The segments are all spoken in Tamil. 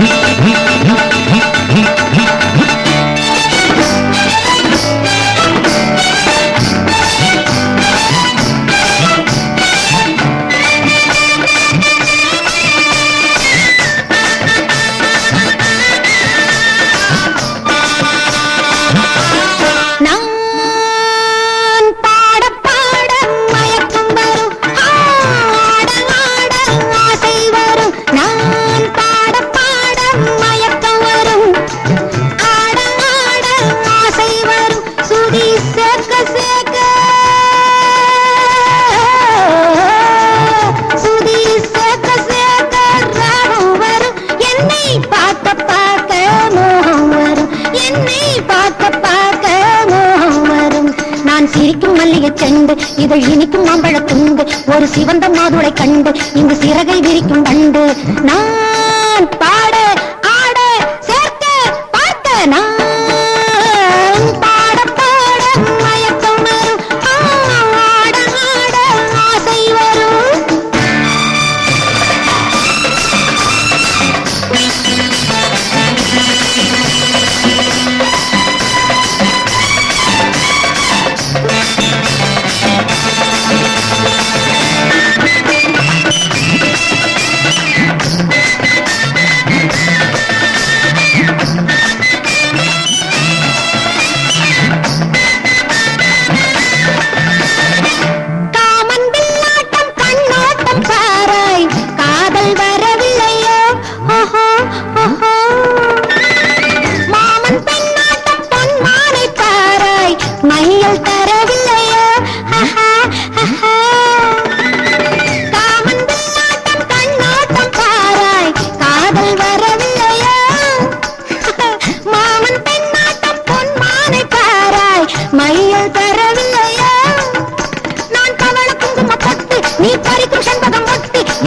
நான் இதழ் இனிக்கும் மாம்பழ துண்டு ஒரு சிவந்த மாதுளை கண்டு இங்கு சிறகை விரிக்கும் வண்டு. நான்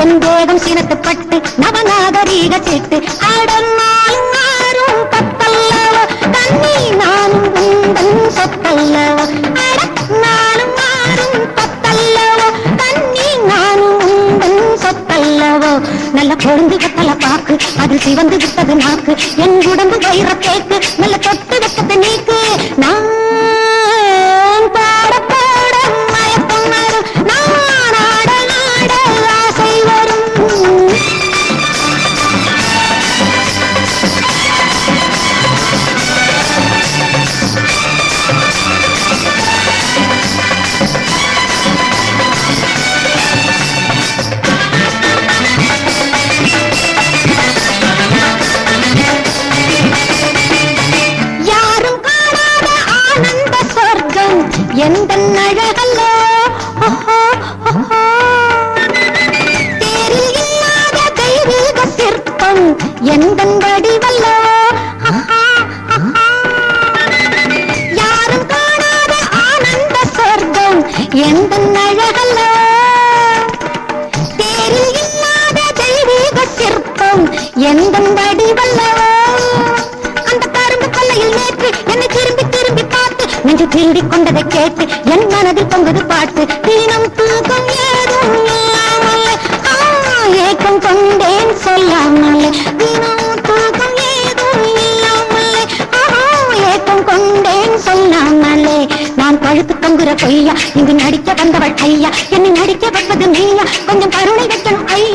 என் தேகம் சினத்துப்பட்டு நவநாகரீக சிட்டு. அடநாளும் மாறும் பத்தல்லவோ தண்ணி நானும் உந்தன் சொத்தல்லவோ அட மாறும் பத்தல்லவோ தண்ணி நானும் உந்தன் நல்ல பொருந்து கத்தல பாக்கு அது சிவந்து விட்டது நாக்கு. என் உடம்பு வைர கேக்கு நல்ல தொட்டு வைத்தது நீக்கு. நான் எந்த அழகல்லோ? ஓஹோ, ஓஹோ. தேரில் இல்லாத தெய்வீக எந்த வடிவல்லோ யாரும் காணாத ஆனந்த சொர்க்கம் எந்த அழகல்லோ? தேரில் இல்லாத தெய்வீக எந்த வடிவல்லவோ நெஞ்சு திருடி கொண்டதை கேட்டு என் மனதில் பொங்குது பாட்டு. தினம் தூக்கம் ஏக்கம் கொண்டேன் சொல்லாமல். தினம் தூக்கம் ஏதும் இல்லாமல் ஏக்கம் கொண்டேன் சொல்லாமலே. நான் பழுத்து தொங்குற பொய்யா இங்கு நடிக்க வந்தவள் ஐயா என்னை நடிக்க வந்தது நீயா கொஞ்சம் கருணை வைக்கணும் ஐயா.